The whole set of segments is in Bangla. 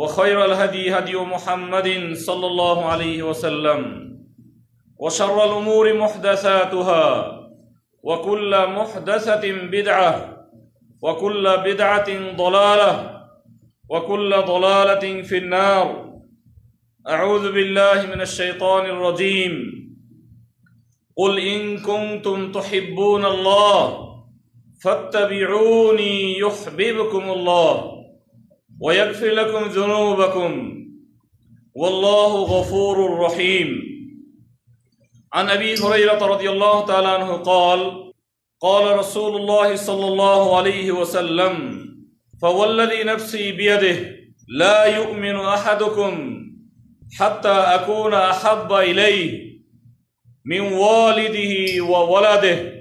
وخير الهدي هدي محمد صلى الله عليه وسلم وشر الأمور محدثاتها وكل محدثة بدعة وكل بدعة ضلالة وكل ضلالة في النار. أعوذ بالله من الشيطان الرجيم. قل إن كنتم تحبون الله فاتبعوني يحببكم الله. ويغفر لكم ذنوبكم والله غفور رحيم عن ابي هريره رضي الله تعالى عنه قال قال رسول الله صلى الله عليه وسلم فوالذي نفسي بيده لا يؤمن احدكم حتى اكون احب اليه من والده وولده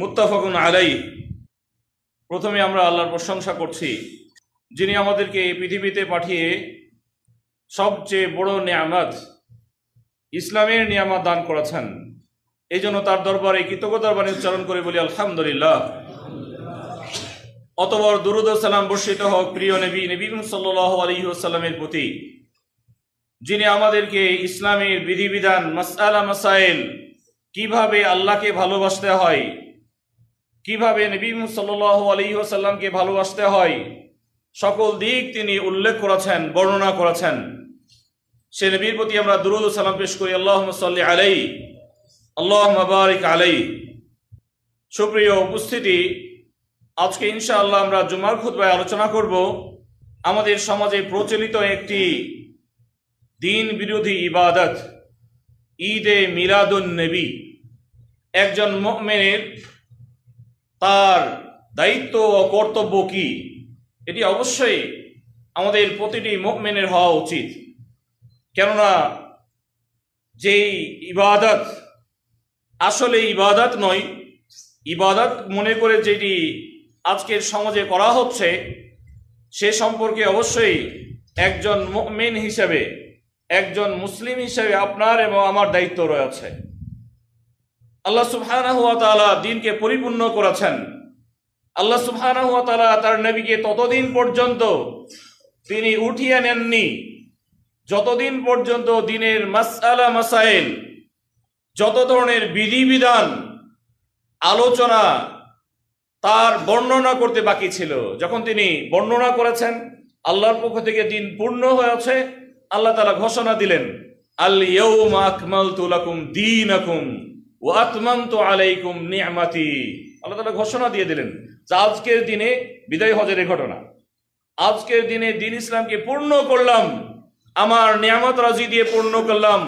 মুত্তাফাকুন আলাই প্রথমে আমরা আল্লাহর প্রশংসা করছি যিনি আমাদেরকে পৃথিবীতে পাঠিয়ে সবচেয়ে বড় নিয়ামত, ইসলামের নিয়ামত দান করেছেন, এই জন্য তার দরবারে কৃতজ্ঞতার বাণী উচ্চারণ করে বলি, আলহামদুলিল্লাহ। অতবর দুরুদ সালাম বর্ষিত হোক প্রিয় নবী নবী সাল্লাহ আলহিহাস্লামের প্রতি, যিনি আমাদেরকে ইসলামের বিধিবিধান মাসালা মাসাইল, কীভাবে আল্লাহকে ভালোবাসতে হয়, কীভাবে নবী সাল্লাহ আলহিহাসাল্লামকে ভালোবাসতে হয় সকল দিক তিনি উল্লেখ করেছেন, বর্ণনা করেছেন। সে নবীর প্রতি আমরা দুরুদ সালাম পেশ করি আল্লাহ সাল্লি আলাই আল্লাহ মাবারিক আলাই সুপ্রিয় উপস্থিতি, আজকে ইনশাআল্লাহ আমরা জুমার খুতবায় আলোচনা করব। আমাদের সমাজে প্রচলিত একটি দিন বিরোধী ইবাদত, ঈদে মিলাদুন নবী। একজন মেনের তার দায়িত্ব ও কর্তব্য কি? এটি অবশ্যই আমাদের প্রতিটি মেনের হওয়া উচিত। কেননা যেই ইবাদত আসলে ইবাদত নয়, ইবাদত মনে করে যেটি আজকের সমাজে করা হচ্ছে, সে সম্পর্কে অবশ্যই একজন মেন হিসেবে, একজন মুসলিম হিসেবে আপনার এবং আমার দায়িত্ব রয়েছে। আল্লাহ সুবহানাহু ওয়া দিনকে পরিপূর্ণ করেছেন। আল্লাহ সুবহানাহু ওয়া তাআলা তার নবীকে ততদিন পর্যন্ত তিনি উঠিয়ে নেননি। যতদিন পর্যন্ত দিনের মাসআলা, মাসাইল, যত ধরনের বিধিবিধান, আলোচনা তার বর্ণনা করতে বাকি ছিল, যখন তিনি বর্ণনা করেছেন, আল্লাহর পক্ষ থেকে দিন পূর্ণ হয়েছে আল্লাহ তালা ঘোষণা দিলেন আল ইয়াউমা আকমালতু লাকুম দীনাকুম ও আতমান্ত আলাইকুম নিয়ামাতি। আল্লাহ তালা ঘোষণা দিয়ে দিলেন যে আজকের দিনে বিদায় হজের ঘটনা। আজকের দিনে দিন ইসলামকে পূর্ণ করলাম, আমার নিয়ামত রাজি দিয়ে পূর্ণ করলাম,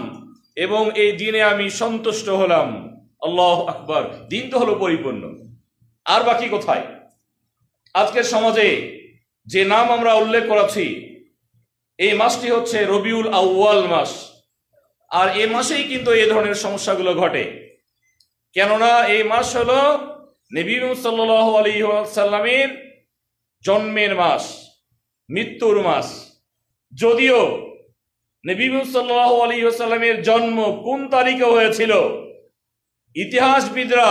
এবং এই দিনে আমি সন্তুষ্ট হলাম। আল্লাহ আকবর, দিন তো হলো পরিপূর্ণ। আর বাকি কোথায়? আজকের সমাজে যে নাম আমরা উল্লেখ করাছি এই মাসটি হচ্ছে রবিউল আউয়াল মাস। আর এই মাসেই কিন্তু এই ধরনের সমস্যাগুলো ঘটে। কেননা এই মাস হলো নবী সাল্লাহ আলী সাল্লামের জন্মের মাস, মৃত্যুর মাস। যদিও নবী সাল্লাহ আলী সাল্লামের জন্ম কোন তারিখে হয়েছিল, ইতিহাসবিদরা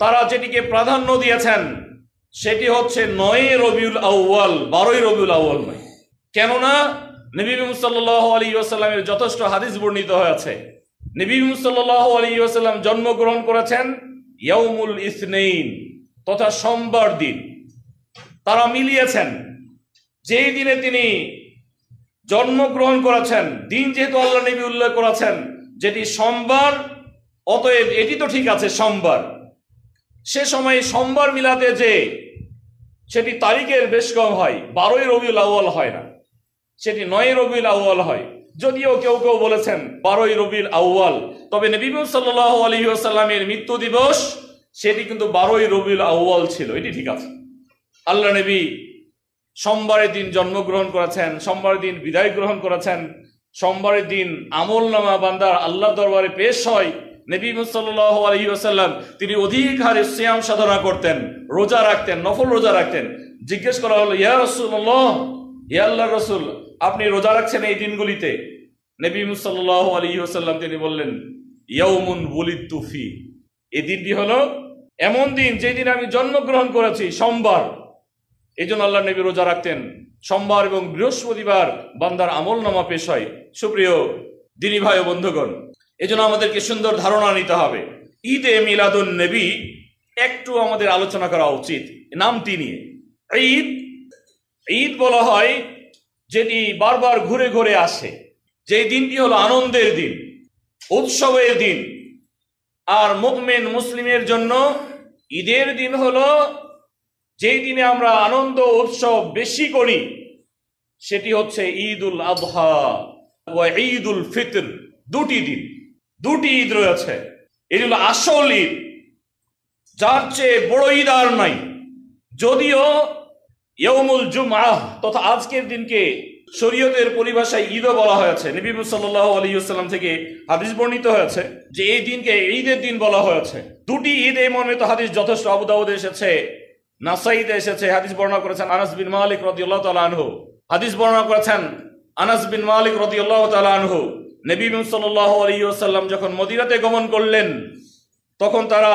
তারা যেটিকে প্রাধান্য দিয়েছেন, সেটি হচ্ছে নয় রবিউল আউ্য়াল, বারোই রবিউল আউ্য়াল নয়। কেননা নবী সাল্লাহ আলী আসাল্লামের যথেষ্ট হাদিস বর্ণিত হয়েছে। নবী সাল্লাহ আলী আসাল্লাম জন্মগ্রহণ করেছেন ইয়াউমুল ইসনেইন, তথা সোমবার দিন। তারা মিলিয়েছেন, যেই দিনে তিনি জন্মগ্রহণ করেছেন, দিন যেহেতু আল্লাহ নবী উল্লেখ করেছেন, যেটি সোমবার, অতএব এটি তো ঠিক আছে, সোমবার। সে সময় সোমবার মিলাতে যে সেটি তারিখের বেশ কম হয়, বারোই রবিউল আউ্য়াল হয় না। সেটি নয় রবিউল আউ্য়াল হয়। যদিও কেউ কেউ বলেছেন, বারোই রবিউল আউ্য়াল। তবে নবী সাল্লাহ আলী আসাল্লামের মৃত্যু দিবস, সেটি কিন্তু বারোই রবিউল আউ্য়াল ছিল, এটি ঠিক আছে। আল্লাহ নবী সোমবারের দিন জন্মগ্রহণ করেছেন, সোমবারের দিন বিদায় গ্রহণ করেছেন, সোমবারের দিন আমল নামা বান্দার আল্লাহ দরবারে পেশ হয়, নবী সাল্লাহ আলহি আসাল্লাম তিনি অধিক হারে শ্যাম সাধনা করতেন, রোজা রাখতেন, নফল রোজা রাখতেন। জিজ্ঞেস করা হলো, ইয়া রসুল্লাহ ইয়া আল্লাহ রসুল আপনি রোজা রাখছেন এই দিনগুলিতে? নবী সাল্লাহ আলহি আসাল্লাম তিনি বললেন, ইয়াউমুন বলিদ তুফি এই দিনটি হলো এমন দিন যেই দিন আমি জন্মগ্রহণ করেছি, সোমবার। এই জন্য আল্লাহ নবী রোজা রাখতেন। সোমবার এবং বৃহস্পতিবার বান্দার আমল নামা পেশ হয়। সুপ্রিয় দিনী ভাই বন্ধুগণ এই জন্য আমাদেরকে সুন্দর ধারণা নিতে হবে। ঈদে মিলাদুন নবী একটু আমাদের আলোচনা করা উচিত। নামটি নিয়ে। ঈদ ঈদ বলা হয় যেটি বারবার ঘুরে ঘুরে আসে যে দিনটি হলো আনন্দের দিন, উৎসবের দিন, আর মুকমেন মুসলিমের জন্য ঈদের দিন হলো যেই দিনে আমরা আনন্দ উৎসব বেশি করি, সেটি হচ্ছে ঈদ উল আবহা ও ঈদ উল ফিতর, দুটি দিন, দুটি ঈদ রয়েছে। এটি হলো আসল ঈদ, যার চেয়ে বড় ঈদ আর নাই। যদিও ইয়মুল জুমআহ, তথা আজকের দিনকে শরীয়তের পরিভাষায় ঈদও বলা হয়েছে। নবী সাল্লাল্লাহু আলাইহি ওয়াসাল্লাম থেকে হাদিস বর্ণিত হয়েছে যে এই দিনকে ঈদের দিন বলা হয়েছে। দুটি ঈদ এই মর্মে তো হাদিস যথেষ্ট আবু দাউদে এসেছে নাসাইদে এসেছে, হাদিস বর্ণনা করেছেন আনাস বিন মালিক রাদিয়াল্লাহু তাআলা আনহু। হাদিস বর্ণনা করেছেন আনাস বিন মালিক রাদিয়াল্লাহু তাআলা আনহু। নবী সাল্লাল্লাহু আলাইহি ওয়াসাল্লাম যখন মদিরাতে গমন করলেন, তখন তারা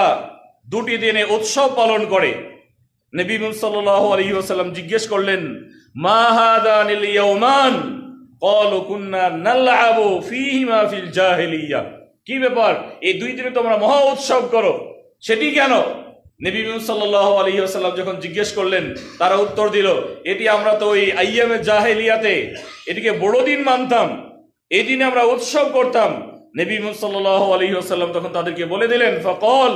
দুটি দিনে উৎসব পালন করে। নবী সাল্লাল্লাহু আলাইহি ওয়াসাল্লাম জিজ্ঞেস করলেন, মা হাদানিল ইয়াওমান? ক্বালু কুননা নালআবু ফীহিমা ফিল জাহিলিয়া। কি ব্যাপার? এই দুই দিনে তোমরা মহা উৎসব করো। সেটি কেন? নবী সাল্লাল্লাহু আলাইহি ওয়াসাল্লাম যখন জিজ্ঞেস করলেন, তারা উত্তর দিল, এটি আমরা তো ওই আইয়ামে জাহেলিয়াতে, এটিকে বড়দিন মানতাম। এই দিনে আমরা উৎসব করতাম। নবী সাল্লাল্লাহু আলাইহি ওয়াসাল্লাম তখন তাদেরকে বলে দিলেন, ফাকাল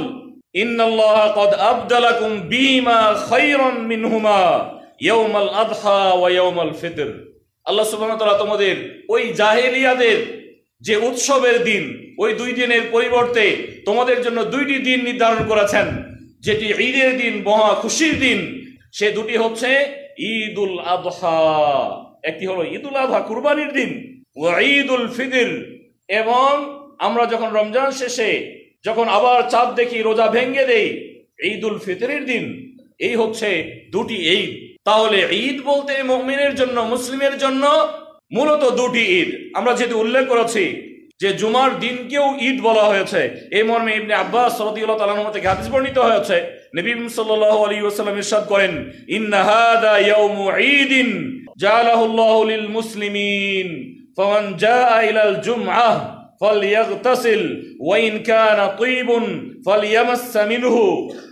আল্লাহ তোমাদের ওই জাহেলিয়াদের যে উৎসবের দিন, ওই দুই দিনের পরিবর্তে তোমাদের জন্য দুইটি দিন নির্ধারণ করেছেন, যেটি ঈদের দিন, মহা খুশির দিন। সে দুটি হচ্ছে ঈদ উল আদহা। একটি হলো ঈদ উল আদহা, কুরবানির দিন ও ঈদ উল ফিদির এবং আমরা যখন রমজান শেষে যখন আবার চাঁদ দেখি রোজা ভেঙ্গে দেই ঈদ উল ফিতরের দিন, এই হচ্ছে দুটি ঈদ। তাহলে ঈদ বলতে মুমিনের জন্য, মুসলিমের জন্য মূলত দুটি ঈদ। আমরা যেহেতু উল্লেখ করেছি যে জুমার দিনকেও ঈদ বলা হয়েছে, এই মর্মে ইবনে আব্বাস রাদিয়াল্লাহু তাআলা আনহু থেকে হাদিস বর্ণিত হয়েছে, নবী সাল্লাল্লাহু আলাইহি ওয়াসাল্লাম ইরশাদ করেন, ইন্না হাদা ইয়াউমু ঈদিন জালাহু আল্লাহু লিল মুসলিমিন, ফামান জাআ ইলাল জুমআহ। فليغتسل وإن كان طيب فليمس منه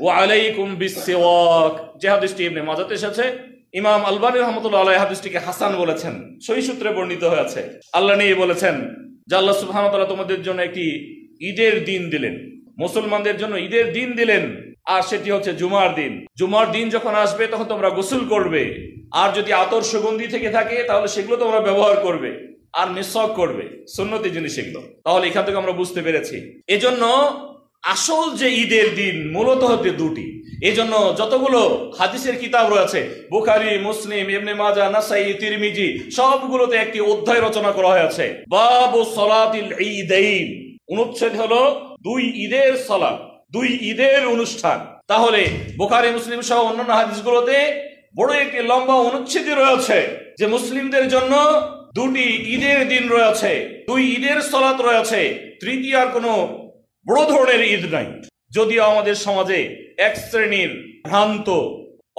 وعليكم بالسواك যে হাদিসটি ইবনে মাজাতে এসেছে ইমাম আলবানী রহমতুল্লাহ আলাইহি হাদিসটিকে হাসান বলেছেন সহি সূত্রে বর্ণিত হয়েছে আল্লাহ নিয়ে বলেছেন যে আল্লাহ সুবহানাহু ওয়া তাআলা তোমাদের জন্য একটি ঈদের দিন দিলেন মুসলমানদের জন্য ঈদের দিন দিলেন আর সেটি হচ্ছে জুমার দিন জুমার দিন যখন আসবে তখন তোমরা গোসল করবে আর যদি আতর সুগন্ধি থেকে থাকে তাহলে সেগুলো তোমরা ব্যবহার করবে আর মিসক করবে, সুন্নতি জিনিস এগুলো। তাহলে এখান থেকে আমরা বুঝতে পেরেছি। এজন্য আসল যে ঈদের দিন মূলত হচ্ছে দুটি। এই জন্য যতগুলো হাদিসের কিতাব রয়েছে, বুখারি, মুসলিম এমনি মাজা নাসাই, তিরমিজি, সবগুলোতে একটি অধ্যায় রচনা করা হয়েছে। বাবু সলাতিল ঈদাইন। অনুচ্ছেদ হলো দুই ঈদের সলাত, দুই ঈদের অনুষ্ঠান। তাহলে বুখারি, মুসলিম সহ অন্যান্য হাদিসগুলোতে বড় একটি লম্বা অনুচ্ছেদই রয়েছে যে মুসলিমদের জন্য দুটি ঈদের দিন রয়েছে, দুই ঈদের সলাত রয়েছে, তৃতীয় আর কোনো বড় ধরনের ঈদ নাই। যদিও আমাদের সমাজে এক শ্রেণির ভ্রান্ত,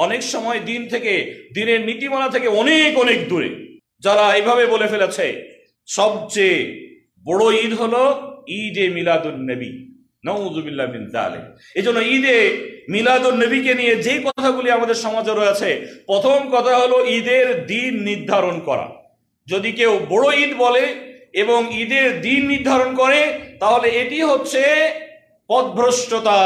অনেক সময় দিন থেকে, দিনের নীতিমালা থেকে অনেক অনেক দূরে, যারা এইভাবে বলে ফেলেছে, সবচেয়ে বড় ঈদ হলো ঈদে মিলাদুন নবী নউজুবিল্লাহ মিন জালিক এই জন্য ঈদে মিলাদুন নবীকে নিয়ে যে কথাগুলি আমাদের সমাজে রয়েছে, প্রথম কথা হলো ঈদের দিন নির্ধারণ করা। যদি কেউ বড় ঈদ বলে এবং ঈদের দিন নির্ধারণ করে, তাহলে এটি হচ্ছে পদভ্রষ্টতা,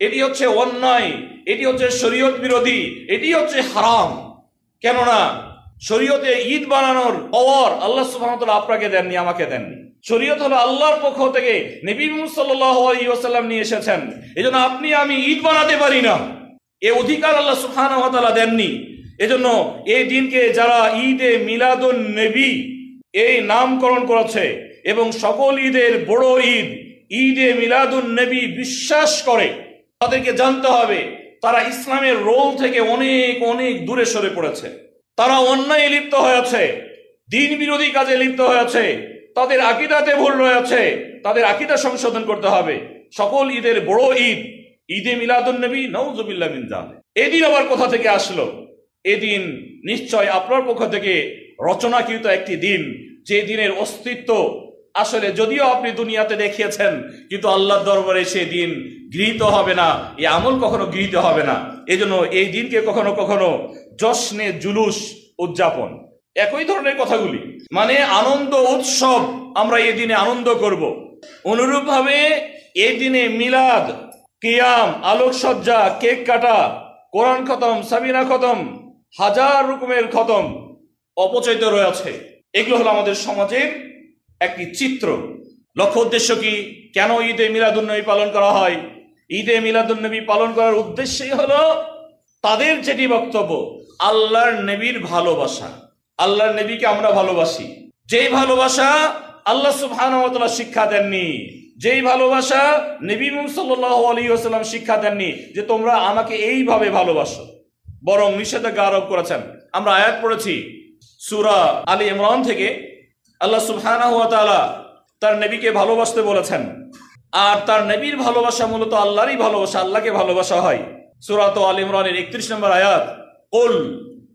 এটি হচ্ছে অন্যায়, এটি হচ্ছে শরীয়ত বিরোধী, এটি হচ্ছে হারাম। কেননা শরীয়তে ঈদ বানানোর পাওয়ার আল্লাহ সুবহানাহু আপনাকে দেননি, আমাকে দেননি। শরীয়ত হলো আল্লাহর পক্ষ থেকে নবী ওয়াসাল্লাম নিয়ে এসেছেন। এজন্য আপনি আমি ঈদ বানাতে পারি না। এ অধিকার আল্লাহ তাআলা দেননি। এজন্য এই দিনকে যারা ঈদে মিলাদুন নবী এই নামকরণ করেছে এবং সকল ঈদের বড় ঈদ, ঈদে মিলাদুন নবী বিশ্বাস করে, তাদেরকে জানতে হবে তারা ইসলামের রোল থেকে অনেক অনেক দূরে সরে পড়েছে। তারা অন্যায় লিপ্ত হয়েছে দিন বিরোধী কাজে লিপ্ত হয়েছে তাদের আকিদাতে ভুল রয়েছে তাদের আকিদা সংশোধন করতে হবে। সকল ঈদের বড় ঈদ, ঈদে মিলাদুন নবী নওজুবিল্লাহ মিন জালিক। এদিন আবার কোথা থেকে আসলো? এদিন নিশ্চয় আপনার পক্ষ থেকে রচনাকৃত একটি দিন, যে দিনের অস্তিত্ব আসলে যদিও আপনি দুনিয়াতে দেখিয়েছেন, কিন্তু আল্লাহর দরবারে সে দিন গৃহীত হবে না এই আমল কখনো গৃহীত হবে না। এজন্য এই দিনকে কখনো কখনো জশ্নে জুলুস উদযাপন। একই ধরনের কথাগুলি মানে আনন্দ উৎসব আমরা এই দিনে আনন্দ করব। অনুরূপভাবে এই দিনে মিলাদ, কিয়াম, আলোকসজ্জা, কেক কাটা, কোরআন খতম সাবিনা খতম হাজার রকমের খতম অপচয়িত রয়েছে এগুলো হলো আমাদের সমাজের একটি চিত্র। লক্ষ্য উদ্দেশ্য কি? কেন ঈদে মিলাদুন্নবী পালন করা হয়? ঈদে মিলাদুন্নবী পালন করার উদ্দেশ্যই হলো তাদের যেটি বক্তব্য, আল্লাহর নবীর ভালোবাসা। আল্লাহর নবীকে আমরা ভালোবাসি। যেই ভালোবাসা আল্লাহ তাআলা শিক্ষা দেননি। যেই ভালোবাসা নবী সাল্লাল্লাহু আলাইহি ওয়াসাল্লাম শিক্ষা দেননি যে তোমরা আমাকে এইভাবে ভালোবাসো। বরং নিষেধাজ্ঞা আরোপ করেছেন। আমরা আয়াত পড়েছি সূরা আলী ইমরান থেকে। আল্লাহ সুবহানাহু ওয়া তাআলা তার নবীকে ভালোবাসতে বলেছেন। আর তার নবীর ভালোবাসা মূলত আল্লাহরই ভালোবাসা, আল্লাহকে ভালোবাসা হয়। সূরা তো আল ইমরানের 31 নম্বর আয়াত, কুল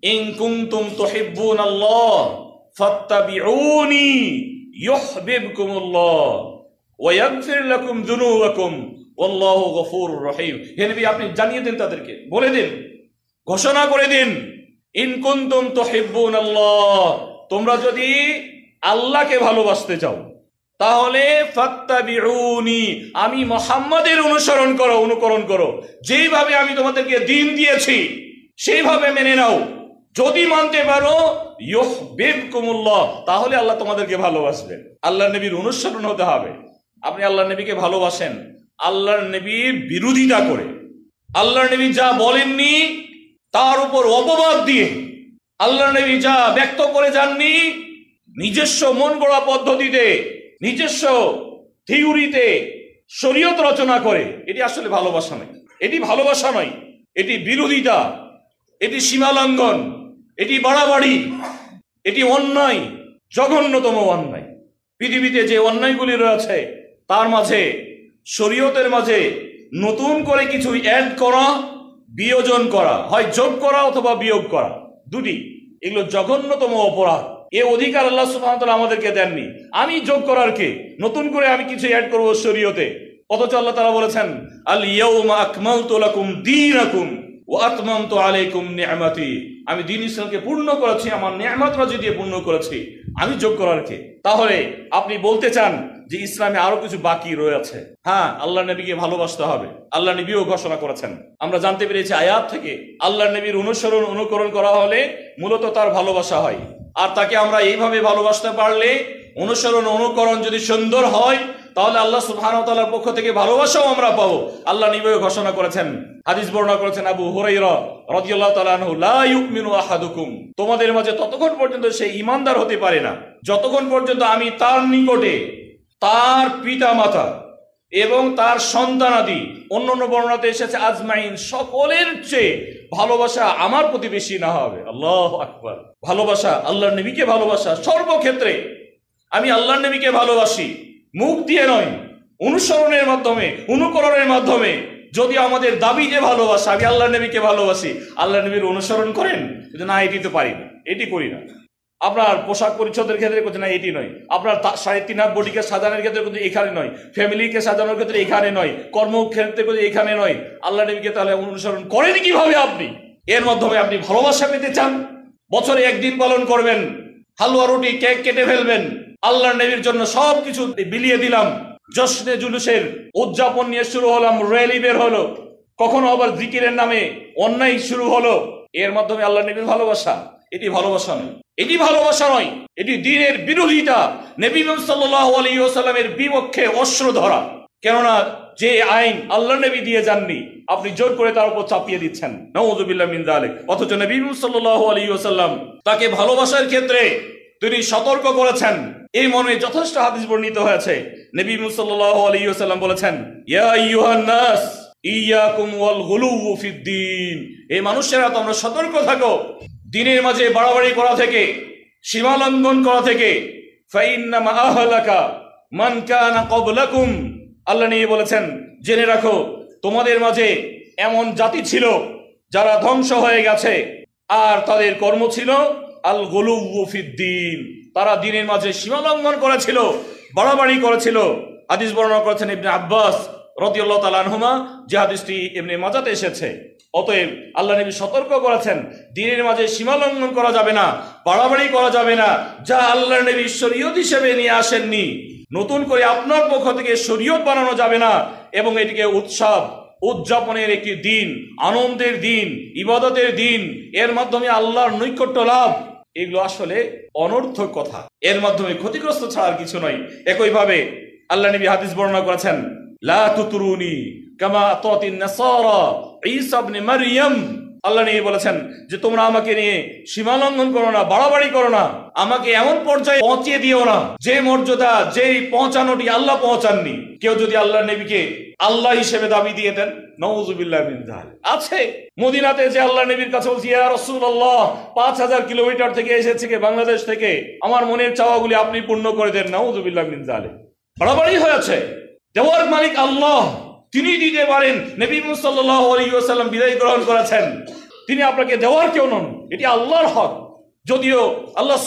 ইন কুনতুম তুহিব্বুনাল্লাহ ফাত্তাবিউনি ইউহিব্বুকুমুল্লাহ ওয়া ইয়াগফির লাকুম যুনুবাকুম, ওয়াল্লাহু গফুরুর রহিম। হে নবী, আপনি জানিয়ে দিন তাদেরকে, বলে দিন। ঘোষণা করে দিন, ইন কুনতুম আল্লাহ তোমরা যদি আল্লাহকে ভালোবাসতে চাও, তাহলে আমি মোহাম্মদের অনুসরণ করো, অনুকরণ করো। যেইভাবে আমি তোমাদেরকে দিন দিয়েছি, সেইভাবে মেনে নাও। যদি মানতে পারো, ইউহবিবকুমুল্লাহ, তাহলে আল্লাহ তোমাদেরকে ভালোবাসবেন। আল্লাহর নবীর অনুসরণ হতে হবে। আপনি আল্লাহ নবীকে ভালোবাসেন, আল্লাহর নবীর বিরোধিতা করে। আল্লাহর নবী যা বলেননি তার উপর অপবাদ দিয়ে আল্লাহর নবী যা ব্যক্ত করে যাননি, নিজস্ব মন গড়া পদ্ধতিতে, নিজস্ব থিওরিতে শরীয়ত রচনা করে, এটি আসলে ভালোবাসা নয়। এটি ভালোবাসা নয়, এটি বিরোধিতা, এটি সীমালঙ্ঘন, এটি বাড়াবাড়ি, এটি অন্যায়, জঘন্যতম অন্যায়। পৃথিবীতে যে অন্যায়গুলি রয়েছে, তার মাঝে, শরীয়তের মাঝে নতুন করে কিছু অ্যাড করা বিয়োজন করা, হয় যোগ করা অথবা বিয়োগ করা, দুটি। এগুলো জঘন্যতম অপরাধ। এ অধিকার আল্লাহ ওয়া আমাদেরকে দেননি। আমি যোগ করার কে? নতুন করে আমি কিছু অ্যাড করব শরীয়তে। অথচ আল্লাহ তাআলা বলেছেন, আল ইয়াউমা আকমালতু লাকুম দীনাকুম ওয়া আতমামতু আলাইকুম নি'মাতি। আমি দিন ইসলামকে পূর্ণ করেছি, আমার নিয়ামত রাজি দিয়ে পূর্ণ করেছি। আমি যোগ করার কে? তাহলে আপনি বলতে চান যে ইসলামে আরও কিছু বাকি রয়েছে। হ্যাঁ আল্লাহ নবীকে ভালোবাসতে হবে। আল্লাহ নবীও ঘোষণা করেছেন। আমরা জানতে পেরেছি আয়াত থেকে আল্লাহ নবীর অনুসরণ, অনুকরণ করা হলে মূলত তার ভালোবাসা হয়। আর তাকে আমরা এইভাবে ভালোবাসতে পারলে অনুসরণ, অনুকরণ যদি সুন্দর হয়, তাহলে আল্লাহ তাআলার পক্ষ থেকে ভালোবাসাও আমরা পাবো। আল্লাহ নিবয়ে ঘোষণা করেছেন, হাদিস বর্ণনা করেছেন আবু হুরাইরা তোমাদের মাঝে ততক্ষণ পর্যন্ত সে ঈমানদার হতে পারে না। যতক্ষণ পর্যন্ত আমি তার নিকটে তার পিতা মাতা এবং তার সন্তানাদি, অন্য অন্য বর্ণনাতে এসেছে, আজমাইন, সকলের চেয়ে ভালোবাসা আমার প্রতি বেশি না হবে। আল্লাহ আকবার। ভালোবাসা আল্লাহর নবীকে ভালোবাসা। সর্বক্ষেত্রে আমি আল্লাহর নবীকে ভালোবাসি। মুখ দিয়ে নয়, অনুসরণের মাধ্যমে, অনুকরণের মাধ্যমে যদি আমাদের দাবি যে ভালোবাসা, আমি আল্লাহ নবীকে ভালোবাসি আল্লাহ নবীর অনুসরণ করেন? না, এটি তো পারি না। এটি করি না। আপনার পোশাক পরিচ্ছদের ক্ষেত্রে করছে না, এটি নয়। আপনার সাড়ে তিন হাত বডিকে সাজানোর ক্ষেত্রে কিন্তু এখানে নয়। ফ্যামিলিকে সাজানোর ক্ষেত্রে এখানে নয়। কর্মক্ষেত্রে কিন্তু এখানে নয়। আল্লাহ নবীকে তাহলে অনুসরণ করেন কীভাবে আপনি? এর মাধ্যমে আপনি ভালোবাসা পেতে চান। বছরে একদিন পালন করবেন। হালুয়া রুটি, কেক কেটে ফেলবেন। আল্লাহ নবীর জন্য সব কিছু বিলিয়ে দিলাম। জশ্নে জুলুসের উদযাপন নিয়ে শুরু হলাম, র্যালি বের হলো। কখনো আবার জিকিরের নামে অন্যায় শুরু হলো। এর মাধ্যমে আল্লাহ নবীর ভালোবাসা। এটি ভালোবাসা নয়। এটি ভালোবাসা নয়, এটি দিনের বিরোধিতা। নবী সাল্লাহ আলী বিপক্ষে অস্ত্র ধরা। কেননা যে আইন আল্লাহ নবী দিয়ে যাননি, আপনি জোর করে তার উপর চাপিয়ে দিচ্ছেন। অথচ নবী সাল্লাল্লাহু আলাইহি ওয়াসাল্লাম তাকে ভালোবাসার ক্ষেত্রে তিনি সতর্ক করেছেন। এই মর্মে যথেষ্ট হাদিস বর্ণিত হয়েছে। নবী সাল্লাল্লাহু আলাইহি ওয়াসাল্লাম বলেছেন, ইয়া ফিদ্দিন এই মানুষেরা, তোমরা সতর্ক থাকো। দিনের মাঝে বাড়াবাড়ি করা থেকে সীমা লঙ্ঘন করা থেকে আল্লাহ নিয়ে বলেছেন, জেনে রাখো, তোমাদের মাঝে এমন জাতি ছিল যারা ধ্বংস হয়ে গেছে, আর তাদের কর্ম ছিল আল গলুফিদ্দিন তারা দিনের মাঝে সীমা লঙ্ঘন করেছিল, বাড়াবাড়ি করেছিল। হাদিস বর্ণনা করেছেন ইবনে আব্বাস। রদিউল্লাহ তালানহুমা যে হাদিসটি এমনি মাজাতে এসেছে। অতএব আল্লাহ নবী সতর্ক করেছেন, দিনের মাঝে সীমা লঙ্ঘন করা যাবে না, বাড়াবাড়ি করা যাবে না, যা আল্লাহ নবী শরীয়ত হিসেবে নিয়ে আসেননি। নতুন করে আপনার পক্ষ থেকে শরীয়ত বানানো যাবে না, এবং এটিকে উৎসব, উদযাপনের একটি দিন, আনন্দের দিন, ইবাদতের দিন, এর মাধ্যমে আল্লাহর নৈকট্য লাভ, এগুলো আসলে অনর্থক কথা। এর মাধ্যমে ক্ষতিগ্রস্ত ছাড়া আর কিছু নয়। একইভাবে আল্লাহ নবী হাদিস বর্ণনা করেছেন লা বলেছেন যে তোমরা আমাকে নিয়ে সীমা লঙ্ঘন করো না, বাড়াবাড়ি করো না, আমাকে এমন পর্যায়ে পৌঁছিয়ে দিও না, যে মর্যাদা, যেই পৌঁছানোটি আল্লাহ পৌঁছাননি। কেউ যদি আল্লাহ নবীকে আল্লাহ হিসেবে দাবি দিয়ে দেন। আছে, মদিনাতে যে আল্লাহ নবীর কাছে বলছি রাসূলুল্লাহ, পাঁচ হাজার কিলোমিটার থেকে এসেছে বাংলাদেশ থেকে? আমার মনের চাওয়াগুলি আপনি পূর্ণ করে দেন নওজুবিল্লাহ মিন যালিক। বাড়াবাড়ি হয়েছে। দেওয়ার মালিক আল্লাহ। তিনি দিতে পারেন। নবী ওয়াসাল্লাম বিদায় গ্রহণ করেছেন। তিনি আপনাকে দেওয়ার কেউ নন। এটি আল্লাহর হক। যদিও আল্লাহ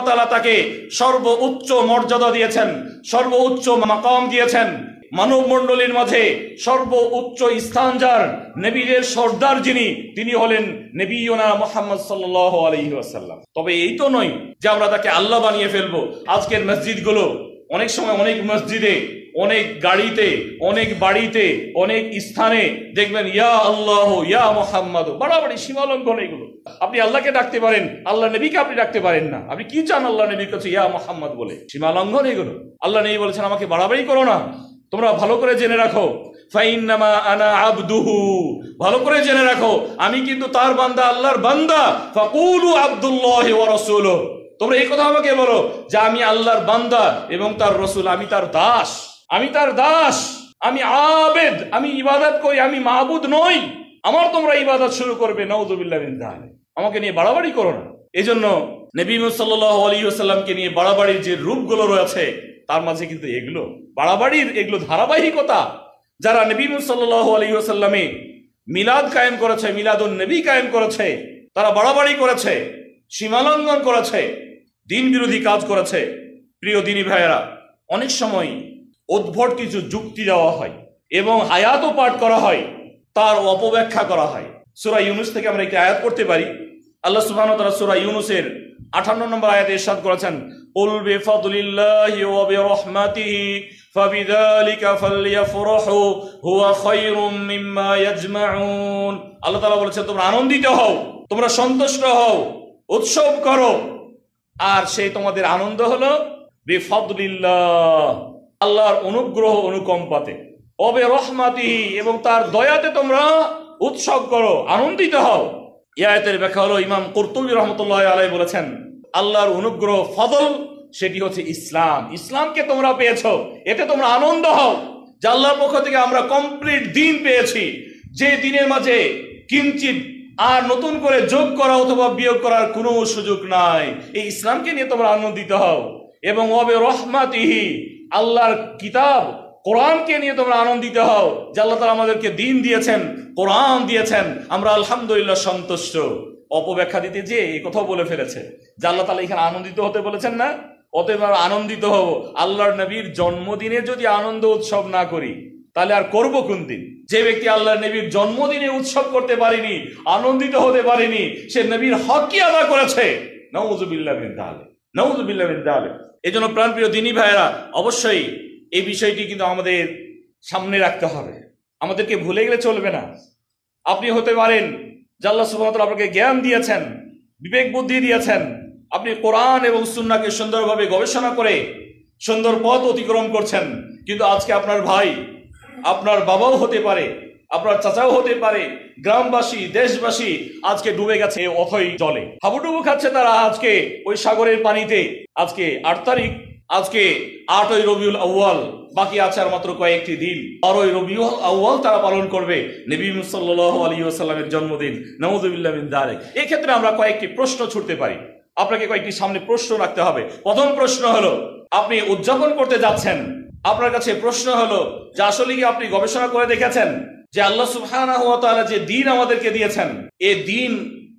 তাআলা তাকে সর্বোচ্চ মর্যাদা দিয়েছেন, সর্বোচ্চ মাকাম দিয়েছেন। মানব মণ্ডলীর মাঝে সর্বোচ্চ স্থান যার নবীদের সর্দার যিনি, তিনি হলেন নবীনা মোহাম্মদ সাল্লাল্লাহু আলাইহি ওয়াসাল্লাম। তবে এই তো নয় যে আমরা তাকে আল্লাহ বানিয়ে ফেলব। আজকের মসজিদগুলো অনেক সময় অনেক মসজিদে অনেক গাড়িতে, অনেক বাড়িতে, অনেক স্থানে দেখবেন, ইয়া আল্লাহ, ইয়া মোহাম্মদ, বাড়াবাড়ি সীমালঙ্ঘন এগুলো। আপনি আল্লাহকে ডাকতে পারেন, আল্লাহ নবীকে আপনি ডাকতে পারেন না। আপনি কি চান আল্লাহ নবীর কাছে ইয়া মোহাম্মদ বলে? সীমালঙ্ঘন এগুলো। আল্লাহ নবী বলেছেন, আমাকে বাড়াবাড়ি করো না। তোমরা ভালো করে জেনে রাখো। ফাইন্নামা আনা আবদুহু। ভালো করে জেনে রাখো, আমি কিন্তু তার বান্দা, আল্লাহর বান্দা। ফাকুলু আব্দুল্লাহ ওয়া রাসূলুহু। তোমরা এই কথা আমাকে বলো যে, আমি আল্লাহর বান্দা এবং তার রসুল, আমি তার দাস। আমি তার দাস, আমি আবেদ, আমি ইবাদত করি, আমি মাহবুদ নই। আমার তোমরা ইবাদত শুরু করবে নওজুবিল্লাহ বিন আমাকে নিয়ে বাড়াবাড়ি করো না। এই জন্য নবী সাল্লাহ নিয়ে বাড়াবাড়ির যে রূপগুলো রয়েছে, তার মাঝে কিন্তু এগুলো। বাড়াবাড়ির এগুলো ধারাবাহিকতা যারা নবী সাল্লাহ আলী সাল্লামে মিলাদ কায়েম করেছে, মিলাদুন নবী কায়েম করেছে, তারা বাড়াবাড়ি করেছে, সীমালঙ্ঘন করেছে দিন বিরোধী কাজ করেছে। প্রিয় দিনী ভাইয়েরা, অনেক সময় উদ্ভট কিছু যুক্তি দেওয়া হয় এবং আয়াতও পাঠ করা হয়, তার অপব্যাখ্যা করা হয়। সুরা ইউনুস থেকে আমরা একটি আয়াত করতে পারি। আল্লাহ সুবহান তালা সুরা ইউনুসের আঠান্ন নম্বর আয়াতে ইরশাদ করেছেন উল বিফাদুলিল্লাহি ওয়া বিরহমাতিহি ফাবিযালিকা ফালইয়াফরাহু, হুয়া খায়রুম মিম্মা ইয়াজমাউন। আল্লাহ তাআলা বলেছেন, তোমরা আনন্দিত হও, তোমরা সন্তুষ্ট হও, উৎসব করো। আর সেই তোমাদের আনন্দ হলো, বিফাদুলিল্লাহ। আল্লাহর অনুগ্রহ অনুকম্পাতে। অবে রহমাতিহি, এবং তার দয়াতে তোমরা উৎসব করো, আনন্দিত হও। ইয়াতের ব্যাখ্যা হলো ইমাম কর্তুবী রহমতুল্লাহ আলাই বলেছেন, আল্লাহর অনুগ্রহ ফদল সেটি হচ্ছে ইসলাম। ইসলামকে তোমরা পেয়েছ, এতে তোমরা আনন্দ হও। যে আল্লাহর পক্ষ থেকে আমরা কমপ্লিট দিন পেয়েছি, যে দিনের মাঝে কিঞ্চিত আর নতুন করে যোগ করা অথবা বিয়োগ করার কোনো সুযোগ নাই। এই ইসলামকে নিয়ে তোমরা আনন্দিত হও। এবং অবে রহমাতিহি আল্লাহর কিতাব কোরআনকে নিয়ে তোমরা আনন্দিত হও, যে আল্লাহ তালা আমাদেরকে দিন দিয়েছেন, কোরআন দিয়েছেন, আমরা আলহামদুলিল্লাহ সন্তুষ্ট। অপব্যাখ্যা দিতে যে এই কথাও বলে ফেলেছে, যে আল্লাহ তালা এখানে আনন্দিত হতে বলেছেন না? অতএব আমরা আনন্দিত হব। আল্লাহর নবীর জন্মদিনে যদি আনন্দ উৎসব না করি, তাহলে আর করব কোন দিন? যে ব্যক্তি আল্লাহ নবীর জন্মদিনে উৎসব করতে পারেনি, আনন্দিত হতে পারেনি, সে নবীর হকই আদা করেছে? নওজুবিল্লাহ তাহলে নওজুবিল্লাহ তাহলে এই জন্য প্রাণপ্রিয় দিনী ভাইয়েরা, অবশ্যই এই বিষয়টি কিন্তু আমাদের সামনে রাখতে হবে। আমাদেরকে ভুলে গেলে চলবে না। আপনি হতে পারেন জাল্লা সুবাহতাল আপনাকে জ্ঞান দিয়েছেন, বিবেক বুদ্ধি দিয়েছেন, আপনি কোরআন এবং সুন্নাকে সুন্দরভাবে গবেষণা করে সুন্দর পথ অতিক্রম করছেন, কিন্তু আজকে আপনার ভাই, আপনার বাবাও হতে পারে আপনার চাচাও হতে পারে, গ্রামবাসী, দেশবাসী আজকে ডুবে গেছে অথই জলে। হাবুডুবু খাচ্ছে তারা আজকে ওই সাগরের পানিতে। আজকে আট তারিখ, আজকে আটই রবিউল আউয়াল, বাকি আছে আর মাত্র কয়েকটি দিন। বারোই রবিউল আউয়াল তারা পালন করবে নবী সাল্লাহ আলী আসাল্লামের জন্মদিন নওয়াজুবিল্লাহ বিন দারেক। এই ক্ষেত্রে আমরা কয়েকটি প্রশ্ন ছুটতে পারি। আপনাকে কয়েকটি সামনে প্রশ্ন রাখতে হবে। প্রথম প্রশ্ন হলো, আপনি উদযাপন করতে যাচ্ছেন? আপনার কাছে প্রশ্ন হলো, যে আসলে কি আপনি গবেষণা করে দেখেছেন? যে আল্লাহ সুবহানাহু ওয়া যে দিন আমাদেরকে দিয়েছেন, এ দিন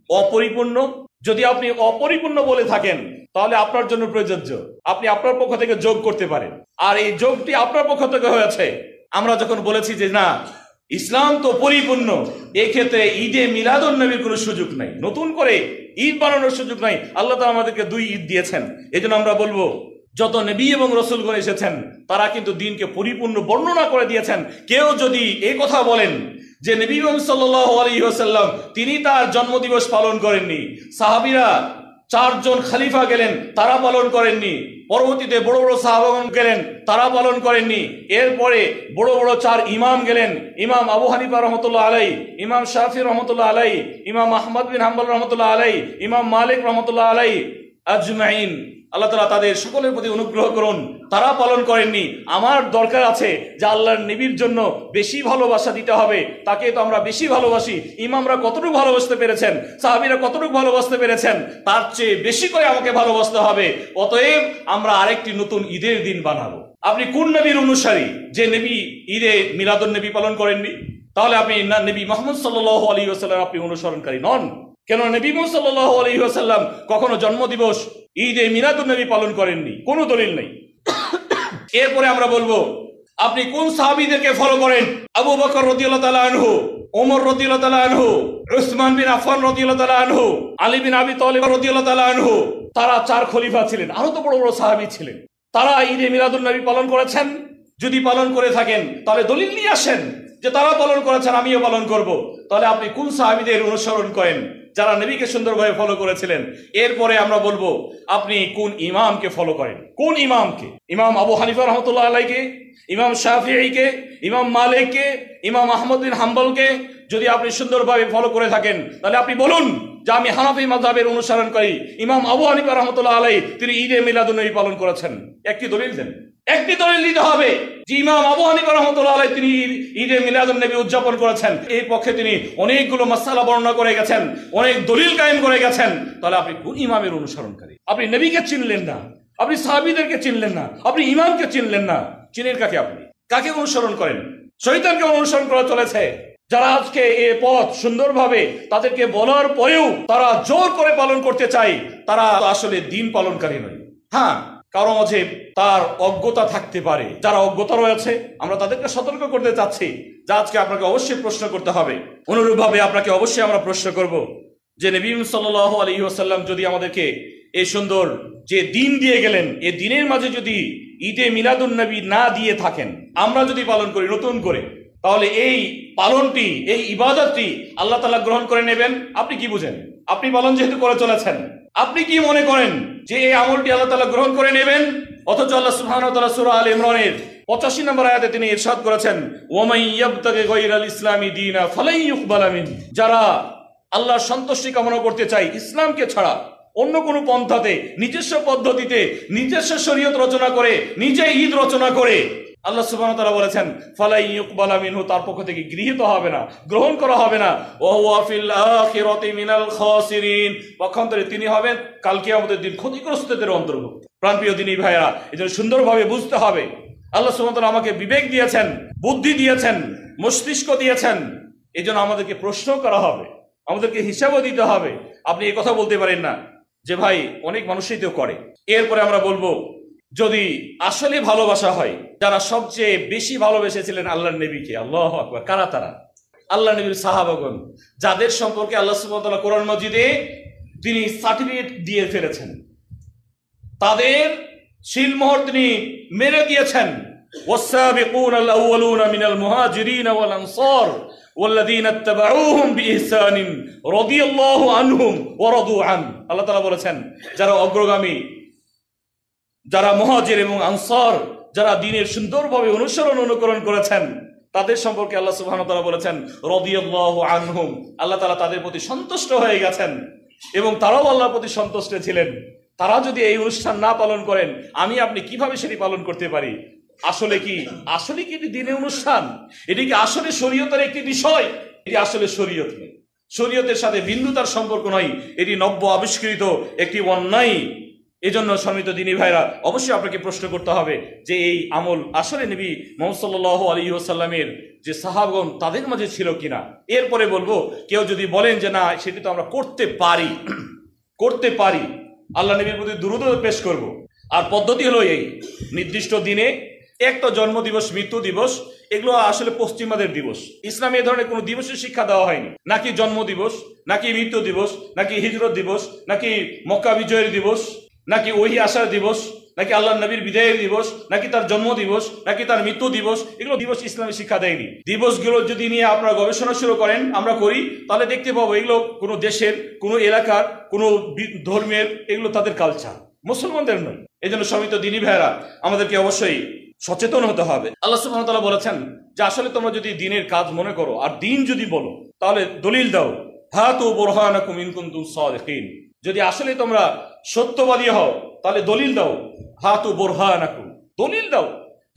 অপরিপূর্ণ। যদি আপনি অপরিপূর্ণ বলে থাকেন, তাহলে আপনার জন্য প্রযোজ্য। আপনি আপনার পক্ষ থেকে যোগ করতে পারেন। আর এই যোগটি আপনার পক্ষ থেকে হয়েছে। আমরা যখন বলেছি যে না, ইসলাম তো পরিপূর্ণ, এক্ষেত্রে ঈদে মিলাদুন নবীর কোনো সুযোগ নাই। নতুন করে ঈদ বানানোর সুযোগ নাই। আল্লাহ তাআলা আমাদেরকে দুই ঈদ দিয়েছেন। এই আমরা বলব যত নবী এবং রসুলগণ এসেছেন, তারা কিন্তু দিনকে পরিপূর্ণ বর্ণনা করে দিয়েছেন। কেউ যদি এই কথা বলেন যে নবী সাল্লাহ আলী ওসাল্লাম তিনি তার জন্মদিবস পালন করেননি, সাহাবিরা চারজন খালিফা গেলেন, তারা পালন করেননি, পরবর্তীতে বড় বড় সাহাবাগণ গেলেন, তারা পালন করেননি, এরপরে বড় বড় চার ইমাম গেলেন, ইমাম আবু হানিফা রহমতুল্লাহ আলাই ইমাম শাফি রহমতুল্লাহ আলাই ইমাম আহমদ বিন হাম্বল রহমতুল্লাহ আলাই ইমাম মালিক রহমতুল্লাহ আলাই আজমাইন। আল্লাহ তালা তাদের সকলের প্রতি অনুগ্রহ করুন। তারা পালন করেননি। আমার দরকার আছে যে আল্লাহর নবীর জন্য বেশি ভালোবাসা দিতে হবে। তাকে তো আমরা বেশি ভালোবাসি। ইমামরা কতটুকু ভালোবাসতে পেরেছেন? সাহাবিরা কতটুকু ভালোবাসতে পেরেছেন? তার চেয়ে বেশি করে আমাকে ভালোবাসতে হবে। অতএব আমরা আরেকটি নতুন ঈদের দিন বানাবো। আপনি কোন নবীর অনুসারী? যে নবী ঈদে মিলাদুন নবী পালন করেননি? তাহলে আপনি নবী মোহাম্মদ সাল্লাহ আলী ওসাল্লাম আপনি অনুসরণকারী নন। কেন নবী সাল্লাহ আলী ওসাল্লাম কখনো জন্মদিবস, ঈদে মিলাদুন নবী পালন করেননি। কোনো দলিল নেই। এরপরে আমরা বলব, আপনি কোন সাহাবিদেরকে ফলো করেন? আবু বকর রদিয়াল্লাহ তাআলা আনহু, ওমর রদিয়াল্লাহ তাআলা আনহু, উসমান বিন আফফান রদিয়াল্লাহ তাআলা আনহু, আলী বিন আবি তালিব রদিয়াল্লাহ তাআলা আনহু, তারা চার খলিফা ছিলেন। আরও তো বড় বড় সাহাবী ছিলেন। তারা ঈদে মিলাদুন নবী পালন করেছেন। যদি পালন করে থাকেন, তাহলে দলিল নিয়ে আসেন যে তারা পালন করেছেন, আমিও পালন করব। তাহলে আপনি কোন সাহাবিদের অনুসরণ করেন? যারা নবীকে সুন্দরভাবে ফলো করেছিলেন, এরপরে আমরা বলব, আপনি কোন ইমামকে ফলো করেন? কোন ইমামকে? ইমাম আবু হানিফা রহমতুল্লাহ আলাইকে, ইমাম শাফিঈকে, ইমাম মালিককে, ইমাম আহমদ বিন হাম্বলকে যদি আপনি সুন্দরভাবে ফলো করে থাকেন, তাহলে আপনি বলুন যে আমি হানাফি মাযহাবের অনুসরণ করি ইমাম আবু হানিফা রহমতুল্লাহ আলাই, তিনি ঈদে মিলাদুন্নবী পালন করেছেন। একটি দলিল দেন। একটি দলিল দিতে হবে। যে ইমাম আবু হানিফা রহমতুল্লাহ তিনি ঈদ- মিলাদুন নবী উদযাপন করেছেন। এই পক্ষে তিনি অনেকগুলো মাসালা বর্ণনা করে গেছেন, অনেক দলিল কায়েম করে গেছেন। তাহলে আপনি কোন ইমামের অনুসরণকারী? আপনি নবীকে চিনলেন না, আপনি সাহাবিদেরকে চিনলেন না, আপনি ইমামকে চিনলেন না। চিনেন কাকে আপনি? কাকে অনুসরণ করেন? শৈতানকে অনুসরণ করা চলেছে। যারা আজকে এ পথ সুন্দরভাবে তাদেরকে বলার পরেও তারা জোর করে পালন করতে চায়, তারা আসলে দিন পালনকারী নয়। হ্যাঁ কারও মাঝে তার অজ্ঞতা থাকতে পারে। যারা অজ্ঞতা রয়েছে, আমরা তাদেরকে সতর্ক করতে চাচ্ছি। যা আজকে আপনাকে অবশ্যই প্রশ্ন করতে হবে। অনুরূপভাবে আপনাকে অবশ্যই আমরা প্রশ্ন করব যে নবীম সাল্লাহ আলী আসাল্লাম যদি আমাদেরকে এই সুন্দর যে দিন দিয়ে গেলেন, এ দিনের মাঝে যদি ঈদে মিলাদুন নবী না দিয়ে থাকেন, আমরা যদি পালন করি নতুন করে, তাহলে এই পালনটি, এই ইবাদতটি আল্লাহ তালা গ্রহণ করে নেবেন। আপনি কি বুঝেন? আপনি পালন যেহেতু করে চলেছেন আপনি কি মনে করেন যে এই আমলটি আল্লাহ তালা গ্রহণ করে নেবেন? অথচ আল্লাহ সুহান তাআলা সূরা আল ইমরানের 85 নম্বর আয়াতে তিনি ইরশাদ করেছেন ইসলামি দীনা ফালাই ইকবালামিন যারা আল্লাহর সন্তুষ্টি কামনা করতে চাই ইসলামকে ছাড়া অন্য কোনো পন্থাতে, নিজস্ব পদ্ধতিতে, নিজস্ব শরীয়ত রচনা করে, নিজে ঈদ রচনা করে আল্লাহ সুবহান তারা বলেছেন, ফালাই ইউকবালা মিনহু তার পক্ষ থেকে গৃহীত হবে না, গ্রহণ করা হবে না। ওয়া হুয়া ফিল আখিরাতি মিনাল খাসিরিন পক্ষান্তরে তিনি হবেন কালকে আমাদের দিন ক্ষতিগ্রস্তদের অন্তর্ভুক্ত। প্রাণপ্রিয় দিনী ভাইরা এজন্য সুন্দরভাবে বুঝতে হবে। আল্লাহ তাআলা আমাকে বিবেক দিয়েছেন, বুদ্ধি দিয়েছেন, মস্তিষ্ক দিয়েছেন। এজন্য আমাদেরকে প্রশ্ন করা হবে, আমাদেরকে হিসাবও দিতে হবে। আপনি এই কথা বলতে পারেন না যে, ভাই, অনেক মানুষই তো করে। এরপরে আমরা বলব যদি আসলে ভালোবাসা হয় যারা সবচেয়ে বেশি ভালোবেসেছিলেন আল্লাহর নবীকে আল্লাহ আকবার কারা তারা আল্লাহ নবীর সাহাবাগন যাদের সম্পর্কে আল্লাহ সুবহানাহু কোরআন মজিদে তিনি সার্টিফিকেট দিয়ে ফেলেছেন তাদের শিলমোহর তিনি মেরে দিয়েছেন والسابقون الأولون من المهاجرين والأنصار والذين اتبعوهم بإحسان رضي الله عنهم ورضوا عنه আল্লাহ তাআলা বলেছেন যারা অগ্রগামী যারা মহাজের এবং আনসার, যারা দিনের সুন্দরভাবে অনুসরণ অনুকরণ করেছেন, তাদের সম্পর্কে আল্লাহ সুবহান তাআলা বলেছেন, রদিয়াল্লাহু আনহুম। আল্লাহ তাআলা তাদের প্রতি সন্তুষ্ট হয়ে গেছেন এবং তারাও আল্লাহর প্রতি সন্তুষ্ট ছিলেন। তারা যদি এই অনুষ্ঠান না পালন করেন, আমি, আপনি কীভাবে সেটি পালন করতে পারি? আসলে কি? আসলে কি এটি দিনের অনুষ্ঠান? এটি কি আসলে শরীয়তের একটি বিষয়? এটি আসলে শরীয়ত নেই শরীয়তের সাথে বিন্দু তার সম্পর্ক নয়। এটি নব্য আবিষ্কৃত একটি অন্যায় এজন্য সমিত দিনী ভাইরা, অবশ্যই আপনাকে প্রশ্ন করতে হবে যে এই আমল আসলে নবী মোহাম্মদ সাল্লাহ আলী সাল্লামের যে সাহাবগণ তাদের মাঝে ছিল কিনা? এরপরে বলব, কেউ যদি বলেন যে না, সেটি তো আমরা করতে পারি করতে পারি, আল্লাহ নবীর প্রতি দ্রুত পেশ করব। আর পদ্ধতি হলো এই, নির্দিষ্ট দিনে এক তো জন্ম দিবস মৃত্যু দিবস, এগুলো আসলে পশ্চিমাদের দিবস। ইসলামে এ ধরনের কোনো দিবসের শিক্ষা দেওয়া হয়নি। নাকি জন্ম দিবস নাকি মৃত্যু দিবস, নাকি হিজরত দিবস, নাকি মক্কা বিজয়ের দিবস নাকি ওহি আসার দিবস, নাকি আল্লাহ নবীর বিদায়ের দিবস, নাকি তার জন্ম দিবস, নাকি তার মৃত্যু দিবস, এগুলো দিবস ইসলামে শিক্ষা দেয়নি। দিবসগুলো যদি নিয়ে আপনারা গবেষণা শুরু করেন, আমরা করি, তাহলে দেখতে পাবো এগুলো কোনো দেশের, কোনো এলাকার, কোনো ধর্মের, এগুলো তাদের কালচার মুসলমানদের নয়। এই জন্য সমিত দিনী ভাইয়েরা, আমাদেরকে অবশ্যই সচেতন হতে হবে। আল্লাহ ওয়া বলেছেন যে, আসলে তোমরা যদি দিনের কাজ মনে করো, আর দিন যদি বলো, তাহলে দলিল দাও। বুরহানাকুম ইন কুনতুম সাদিকিন। যদি আসলে তোমরা সত্যবাদী হও, তাহলে দলিল দাও। হাতু বুরহানাকুম দলিল দাও।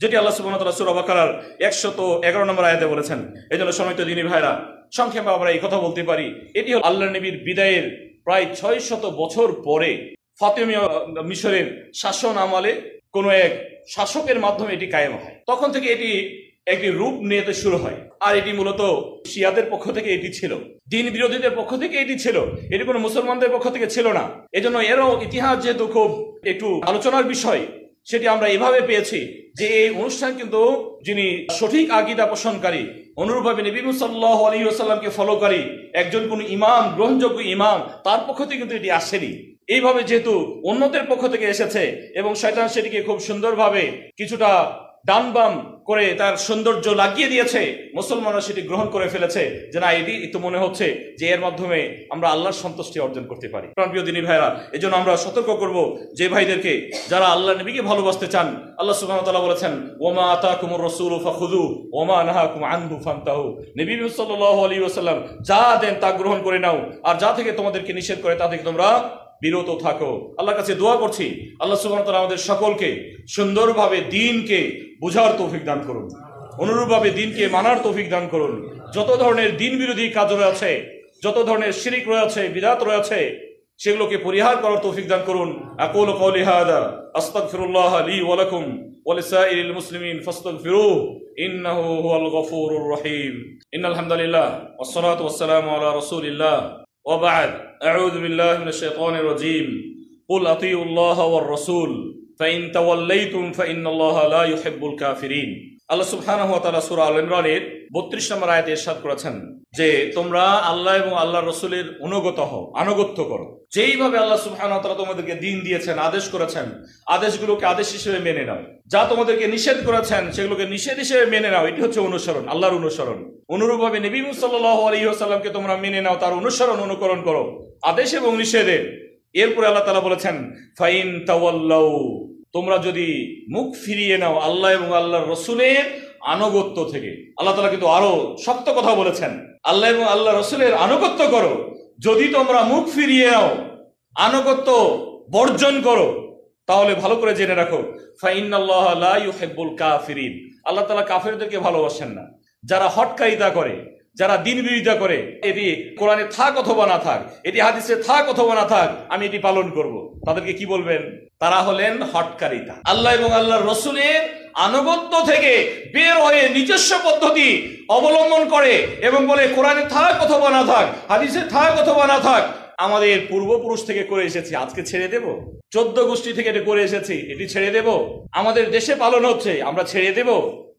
যেটি আল্লাহ সুবহানাহু ওয়া তাআলা সূরা বাকারার 111 নম্বর আয়াতে বলেছেন। এজন্য সমিত দিনী ভাইরা সংক্ষেপে আমরা এই কথা বলতে পারি। এটি হল আল্লাহ নবীর বিদায়ের প্রায় ছয় শত বছর পরে ফাতেমীয় মিশরের শাসন আমলে কোনো এক শাসকের মাধ্যমে এটি কায়েম হয়। তখন থেকে এটি একটি রূপ নিতে শুরু হয়। আর এটি মূলত শিয়াদের পক্ষ থেকে এটি ছিল। দিন বিরোধীদের পক্ষ থেকে এটি ছিল। এটি কোনো মুসলমানদের পক্ষ থেকে ছিল না। এজন্য এরও ইতিহাস যেহেতু খুব একটু আলোচনার বিষয়, সেটি আমরা এভাবে পেয়েছি যে এই অনুষ্ঠান কিন্তু যিনি সঠিক আগিদা পোষণকারী, অনুরূপভাবে নবী সাল্লাহ আলী আসাল্লামকে ফলোকারী একজন কোন ইমাম, গ্রহণযোগ্য ইমাম, তার পক্ষ থেকে কিন্তু এটি আসেনি। এইভাবে যেহেতু অন্যদের পক্ষ থেকে এসেছে এবং শয়তান সেটিকে খুব সুন্দরভাবে কিছুটা ডান বাম করে তার সৌন্দর্য লাগিয়ে দিয়েছে। মুসলমানরা সেটি গ্রহণ করে ফেলেছে। যে না এটি তো মনে হচ্ছে যে এর মাধ্যমে আমরা আল্লাহর সন্তুষ্টি অর্জন করতে পারি। প্রিয় দিনী ভাইরা এই জন্য আমরা সতর্ক করব যে ভাইদেরকে যারা আল্লাহ নবীকে ভালোবাসতে চান, আল্লাহ সুবহানাহু ওয়া তাআলা বলেছেন ওমা আতাকুমুর রাসূলু ফাখুযু ওমা নাহাকুম আনহু ফান্তাহু। নবী সাল্লাল্লাহু আলাইহি ওয়াসাল্লাম যা দেন তা গ্রহণ করে নাও। আর যা থেকে তোমাদেরকে নিষেধ করে, তা থেকে তোমরা বিরত থাকো। আল্লাহর কাছে দোয়া করছি। আল্লাহ সুবহানাহু ওয়া তাআলা আমাদের সকলকে সুন্দরভাবে দিনকে বুঝার তৌফিক দান করুন। অনুরূপভাবে দিনকে মানার তৌফিক দান করুন। যত ধরনের দিন বিরোধী কাজ রয়েছে যত ধরনের শিরিক রয়েছে বিদাত রয়েছে সেগুলোকে পরিহার করার তৌফিক দান করুন। আকুলু কওলি হাদা, আস্তাগফিরুল্লাহ লি ওয়া লাকুম ওয়া লিসাইরিল মুসলিমিন ফাস্তাগফিরুহু, ইন্নাহু হুয়াল গফুরুর রহিম। ইন্নাল হামদালিল্লাহ ওয়াস সালাতু ওয়াস সালামু আলা রাসূলিল্লাহ। ওয়া বা'দ আউযু বিল্লাহি মিনাশ শাইতানির রাজীম قل اطيعوا الله والرسول فإن توليتم فإن الله لا يحب الكافرين আল্লাহ সুবহানাহু ওয়া তাআলা সূরা আল ইমরানের 32 নম্বর আয়াতে ইরশাদ করেছেন যে, তোমরা আল্লাহ এবং আল্লাহ রসুলের অনুগত হও, আনুগত্য করো। যেইভাবে আল্লাহ সুবহানাহু ওয়া তোমাদেরকে দিন দিয়েছেন, আদেশ করেছেন, আদেশগুলোকে আদেশ হিসেবে মেনে নাও। যা তোমাদেরকে নিষেধ করেছেন, সেগুলোকে নিষেধ হিসেবে মেনে নাও। এটি হচ্ছে অনুসরণ, আল্লাহর অনুসরণ। অনুরূপভাবে নবী আলাইহি ওয়াসাল্লামকে তোমরা মেনে নাও, তার অনুসরণ, অনুকরণ করো। আদেশ এবং নিষেধের এরপরে আল্লাহ তালা বলেছেন, ফাইন তাওয়াল্লাউ তোমরা যদি মুখ ফিরিয়ে নাও আল্লাহ এবং আল্লাহর রসুলের আনুগত্য থেকে। আল্লাহ তালা কিন্তু আরও শক্ত কথা বলেছেন। আল্লাহ এবং আল্লাহ রসুলের আনুগত্য করো। যদি তোমরা মুখ ফিরিয়ে নাও, আনুগত্য বর্জন করো, তাহলে ভালো করে জেনে রাখো ফাইনাল্লাহ লা ইউহিব্বুল কাফিরিন। আল্লাহ তাআলা কাফেরদেরকে ভালোবাসেন না। যারা হটকারিতা করে, যারা দিন বিরোধিতা করে, এটি কোরআনে থাক অথবা না থাক, এটি হাদিসে থাক অথবা না থাক, আমি এটি পালন করব। তাদেরকে কি বলবেন? তারা হলেন হটকারিতা। আল্লাহ এবং আল্লাহর রসুলের আনুগত্য থেকে বের হয়ে নিজস্ব পদ্ধতি অবলম্বন করে এবং বলে, কোরআনে থাক অথবা না থাক, হাদিসে থাক অথবা না থাক, আমাদের পূর্বপুরুষ থেকে করে এসেছি, আজকে ছেড়ে দেব। চোদ্দ গোষ্ঠী থেকে এটি করে এসেছি, এটি ছেড়ে দেব। আমাদের দেশে পালন হচ্ছে, আমরা ছেড়ে দেব।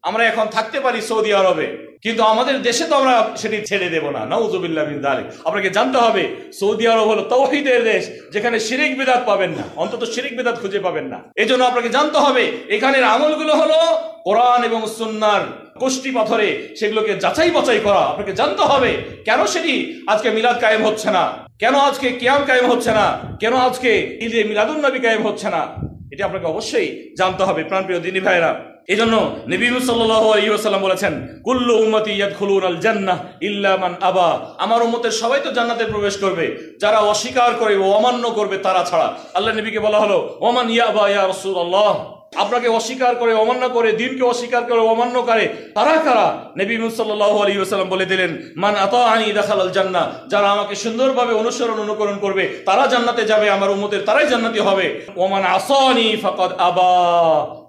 আমরা এখন থাকতে পারি সৌদি আরবে। কিন্তু আমাদের দেশে তো আমরা সেটি ছেড়ে দেব না। নওজুবিল্লাহ বিন দালিক। আপনাকে জানতে হবে, সৌদি আরব হলো তৌহিদের দেশ, যেখানে শিরিক বিদাত পাবেন না। অন্তত শিরিক বিদাত খুঁজে পাবেন না। এজন্য আপনাকে জানতে হবে, এখানের আমলগুলো হলো কোরআন এবং সুন্নার কোষ্টি পাথরে সেগুলোকে যাচাই বাছাই করা। আপনাকে জানতে হবে, কেন সেটি আজকে মিলাদ কায়েম হচ্ছে না? কেন আজকে কিয়াম কায়েম হচ্ছে না? কেন আজকে ঈদে মিলাদুন নবী কায়েম হচ্ছে না? এটি আপনাকে অবশ্যই জানতে হবে। প্রাণপ্রিয় দিনী ভাইরা এই জন্য নবীম আলাইহি বলেছেন, কুল্লু উম্মতি ইয়াদখুলুন আল জান্নাহ ইল্লা মান আবা। আমার উম্মতের সবাই তো জান্নাতে প্রবেশ করবে, যারা অস্বীকার করে অমান্য করবে তারা ছাড়া। আল্লাহ নবীকে বলা হলো, ওমান ইয়াবা ইয়া রাসূলুল্লাহ? আপনাকে অস্বীকার করে, অমান্য করে, দিনকে অস্বীকার করে, অমান্য করে, তারা কারা? নবী সাল্লাল্লাহু আলাইহি ওয়াসাল্লাম বলে দিলেন, মান আতাআনি দাখালাল জান্নাহ যারা আমাকে সুন্দরভাবে অনুসরণ, অনুকরণ করবে, তারা জান্নাতে যাবে, আমার উম্মতের তারাই জান্নাতি হবে। ওমান আসানি ফাকাদ আবা,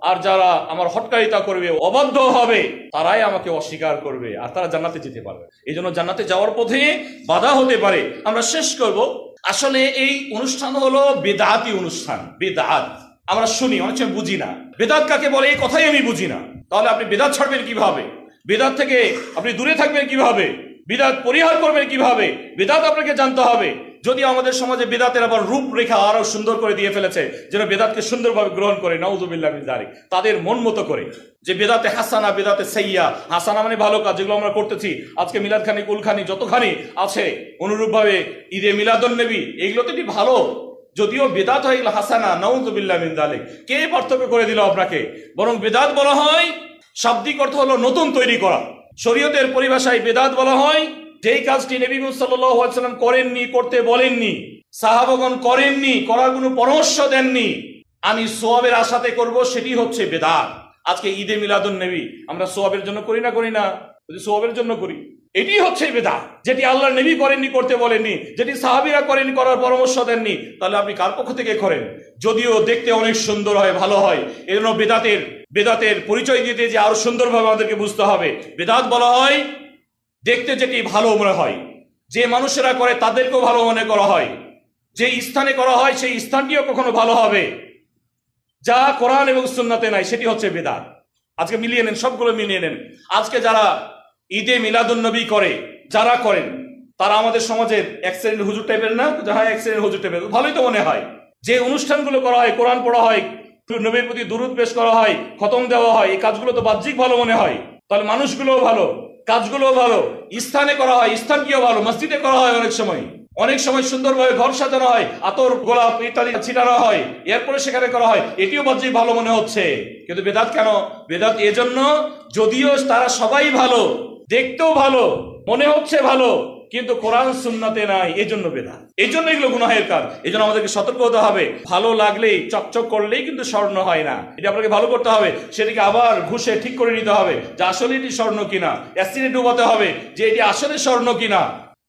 আর যারা আমার হটকারিতা করবে, অবাধ্য হবে, তারাই আমাকে অস্বীকার করবে, আর তারা জান্নাতে যেতে পারবে এই জন্য জান্নাতে যাওয়ার পথে বাধা হতে পারে। আমরা শেষ করব। আসলে এই অনুষ্ঠান হলো বেদাতি অনুষ্ঠান, বেদাত। আমরা শুনি, অনেক সময় বুঝি না। বেদাত কাকে বলে, এই কথাই আমি বুঝি না। তাহলে আপনি বেদাত ছাড়বেন কীভাবে? বেদাত থেকে আপনি দূরে থাকবেন কীভাবে? বিদাত পরিহার করবেন কীভাবে? বেদাত আপনাকে জানতে হবে। যদি আমাদের সমাজে বেদাতের আবার রূপরেখা আরও সুন্দর করে দিয়ে ফেলেছে, যেন বেদাতকে সুন্দরভাবে গ্রহণ করে নওজুবিল্লাহ তাদের মন মতো করে। যে বেদাতে হাসানা, বেদাতে সাইয়া হাসানা মানে ভালো কাজ, যেগুলো আমরা করতেছি। আজকে মিলাদ খানি কুলখানি যতখানি আছে, অনুরূপভাবে ঈদে মিলাদন নেবি এগুলো তো ভালো। যদিও বেদাত হয় হাসানা নওজুবিল্লাহ মিন জালিক কে পার্থক্য করে দিল আপনাকে? বরং বেদাত বলা হয়, শাব্দিক অর্থ হলো নতুন তৈরি করা। শরীয়তের পরিভাষায় বেদাত বলা হয়, যেই কাজটি নবী সাল্লাম করেননি, করতে বলেননি, সাহাবগণ করেননি, করার কোনো পরামর্শ দেননি, আমি সোয়াবের আশাতে করব, সেটি হচ্ছে বেদাত। আজকে ঈদে মিলাদুন নবী, আমরা সোয়াবের জন্য করি না করি না? যদি সোয়াবের জন্য করি। এটি হচ্ছে বেদা যেটি আল্লাহ নবী করেননি, করতে বলেননি, যেটি সাহাবিরা করেননি, করার পরামর্শ দেননি, তাহলে আপনি কার পক্ষ থেকে করেন? যদিও দেখতে অনেক সুন্দর হয়, ভালো হয় এর জন্য বেদাতের বেদাতের পরিচয় দিতে যে আরও সুন্দরভাবে আমাদেরকে বুঝতে হবে। বেদাত বলা হয়, দেখতে যেটি ভালো মনে হয়। যে মানুষেরা করে, তাদেরকেও ভালো মনে করা হয়। যে স্থানে করা হয়, সেই স্থানটিও কখনো ভালো হবে। যা কোরআন এবং সুন্নাতে নাই, সেটি হচ্ছে বেদাত। আজকে মিলিয়ে নেন, সবগুলো মিলিয়ে নেন। আজকে যারা ঈদে মিলাদুন নবী করে, যারা করেন, তারা আমাদের সমাজের শ্রেণির হুজুর টাইপের না? এক শ্রেণির হুজুর টাইপের ভালোই তো মনে হয়। যে অনুষ্ঠানগুলো করা হয়, কোরআন পড়া হয় নবীর প্রতি দুরুদ পেশ করা হয়, খতম দেওয়া হয়, এই কাজগুলো তো বাহ্যিক ভালো মনে হয়। তাহলে মানুষগুলোও ভালো, কাজগুলোও ভালো, স্থানে করা হয় স্থানটিও ভালো, মসজিদে করা হয় অনেক সময়। অনেক সময় সুন্দরভাবে ঘর সাজানো হয়, আতর, গোলাপ ইত্যাদি ছিটানো হয়, এরপরে সেখানে করা হয়, এটিও বাহ্যিক ভালো মনে হচ্ছে। কিন্তু বেদাত কেন? বেদাত এজন্য যদিও তারা সবাই ভালো দেখতেও ভালো, মনে হচ্ছে ভালো, কিন্তু কোরআন সুন্নাতে নাই এই জন্য বেদা এই জন্য এগুলো গুনাহের কাজ এই জন্য আমাদেরকে সতর্ক হতে হবে। ভালো লাগলেই, চকচক করলেই কিন্তু স্বর্ণ হয় না। এটা আপনাকে ভালো করতে হবে, সেটিকে আবার ঘুষে ঠিক করে নিতে হবে যে আসলে এটি স্বর্ণ কিনা, অ্যাসিডে ডুবাতে হবে যে এটি আসলে স্বর্ণ কিনা।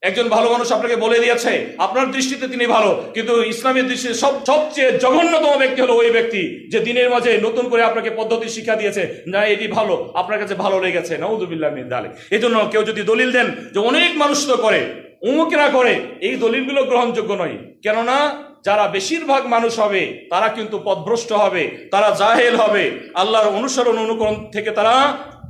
একজন ভালো মানুষ আপনাকে বলে দিয়েছে, আপনার দৃষ্টিতে তিনি ভালো, কিন্তু ইসলামের দৃষ্টিতে সব, সবচেয়ে জঘন্যতম ব্যক্তি হলো ওই ব্যক্তি যে দিনের মাঝে নতুন করে আপনাকে পদ্ধতি শিক্ষা দিয়েছে, না, এটি ভালো, আপনার কাছে ভালো লেগেছে নউদুবিল্লাহ মিন দালে এই জন্য কেউ যদি দলিল দেন যে অনেক মানুষ তো করে, উমুকেরা করে, এই দলিলগুলো গ্রহণযোগ্য নয়। কেননা যারা বেশিরভাগ মানুষ হবে, তারা কিন্তু পদভ্রষ্ট হবে, তারা জাহেল হবে। আল্লাহর অনুসরণ অনুকরণ থেকে তারা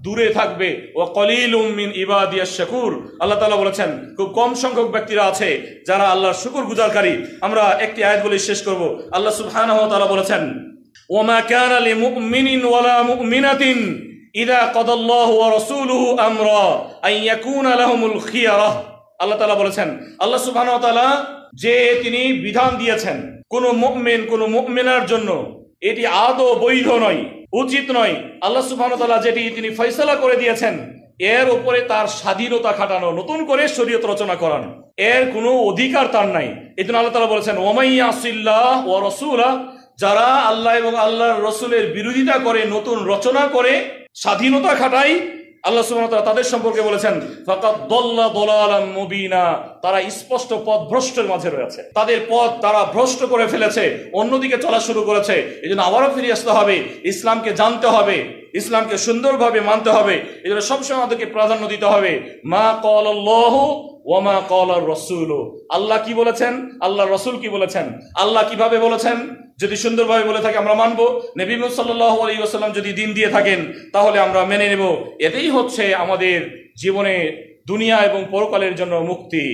দূরে থাকবে। ও কলিল উম্মিন ইবাদিয়া শাকুর আল্লাহ তালা বলেছেন, খুব কম সংখ্যক ব্যক্তিরা আছে যারা আল্লাহর শুকুর গুজারকারী। আমরা একটি আয়াত বলে শেষ করব। আল্লাহ সুবহানাহু ওয়া তাআলা বলেছেন ওমা কানা লিমুমিনিন ওয়ালা মুমিনাতিন ইদা কদাল্লাহু ওয়া রাসূলুহু আমরা আন ইয়াকুনা লাহুমুল খিয়ারাহ আল্লাহ তাআলা বলেছেন, আল্লাহ সুবহানাহু ওয়া তাআলা যে তিনি বিধান দিয়েছেন, কোন মুমিন কোন মুমিনার জন্য এটি আদৌ বৈধ নয়। উচিত নয়। আল্লাহ সুবহানাহু যেটি তিনি ফয়সলা করে দিয়েছেন, এর উপরে তার স্বাধীনতা খাটানো, নতুন করে শরীয়ত রচনা করানো। এর কোনো অধিকার তার নাই। এই জন্য আল্লাহ তালা বলেছেন ওমাইয়া আসিল্লাহ ও রসুলা যারা আল্লাহ এবং আল্লাহর রসুলের বিরোধিতা করে, নতুন রচনা করে, স্বাধীনতা খাটায় আল্লাহ সুমতলা তাদের সম্পর্কে বলেছেন, ফাকাদ দল্লা দলালাম মুবিনা তারা স্পষ্ট পথ ভ্রষ্টের মাঝে রয়েছে। তাদের পথ তারা ভ্রষ্ট করে ফেলেছে, অন্যদিকে চলা শুরু করেছে। এই জন্য আবারও ফিরে আসতে হবে, ইসলামকে জানতে হবে। ইসলামকে সুন্দরভাবে মানতে হবে। এই জন্য সবসময় আমাদেরকে প্রাধান্য দিতে হবে। মা কল ওমা কল রসুল আল্লাহ কি বলেছেন? আল্লাহ রসুল কি বলেছেন? আল্লাহ কীভাবে বলেছেন? যদি সুন্দরভাবে বলে থাকে আমরা মানবো। নবী সাল্লাহ আলী ওসাল্লাম যদি দিন দিয়ে থাকেন, তাহলে আমরা মেনে নেব। এটাই হচ্ছে আমাদের জীবনে দুনিয়া এবং পরকালের জন্য মুক্তি।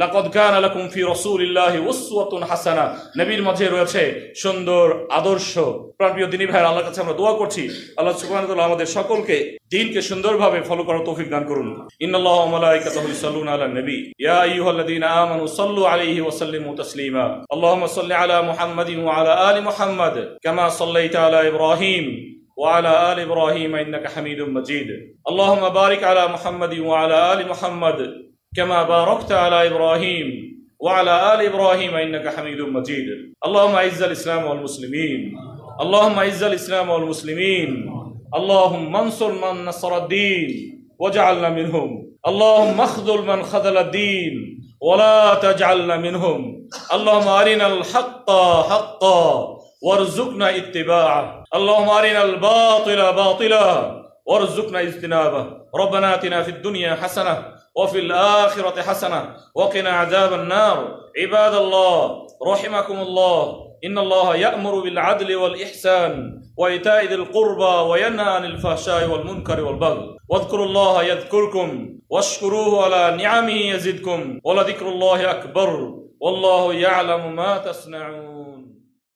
লাকদ কানা লাকুম ফি রাসূলিল্লাহি উসওয়াতুন হাসানা নবীর মাঝে রয়েছে সুন্দর আদর্শ প্রাণপ্রিয় দিনী ভাইয়ের আল্লাহর কাছে আমরা দোয়া করছি আল্লাহ সুবহানাহু ওয়া তাআলা আমাদের সকলকে দিনকে সুন্দরভাবে ফলো করার তৌফিক দান করুন ইন্নাল্লাহা ওয়া মালাইকাতাহু ইউসাল্লুনা আলান নবী ইয়া আইয়ুহাল্লাযীনা আমানু সাল্লু আলাইহি ওয়া সাল্লিমু তাসলিমা আল্লাহুম্মা সাল্লি আলা মুহাম্মাদিন ওয়া আলা আলি মুহাম্মাদ কামা সাল্লাইতা আলা ইব্রাহিম وعلى آل إبراهيم إنك حميد مجيد اللهم بارك على محمد وعلى آل محمد كما باركت على إبراهيم وعلى آل إبراهيم إنك حميد مجيد. اللهم أعز الإسلام والمسلمين. اللهم أعز الإسلام والمسلمين. اللهم انصر من نصر الدين واجعلنا منهم. اللهم اخذل من خذل الدين ولا تجعلنا منهم. اللهم أرنا الحق حقا وارزقنا اتباعه. اللهم أرنا الباطل باطلا وارزقنا اجتنابه. ربنا آتنا في الدنيا حسنة وفي الآخرة حسنة. وقنا عذاب النار. عباد الله رحمكم الله. إن الله يأمر بالعدل والإحسان وإيتاء ذي القربى وينهى عن الفحشاء والمنكر والبغي. واذكروا الله يذكركم واشكروه على نعمه يزدكم ولذكر الله أكبر. والله يعلم ما تصنعون.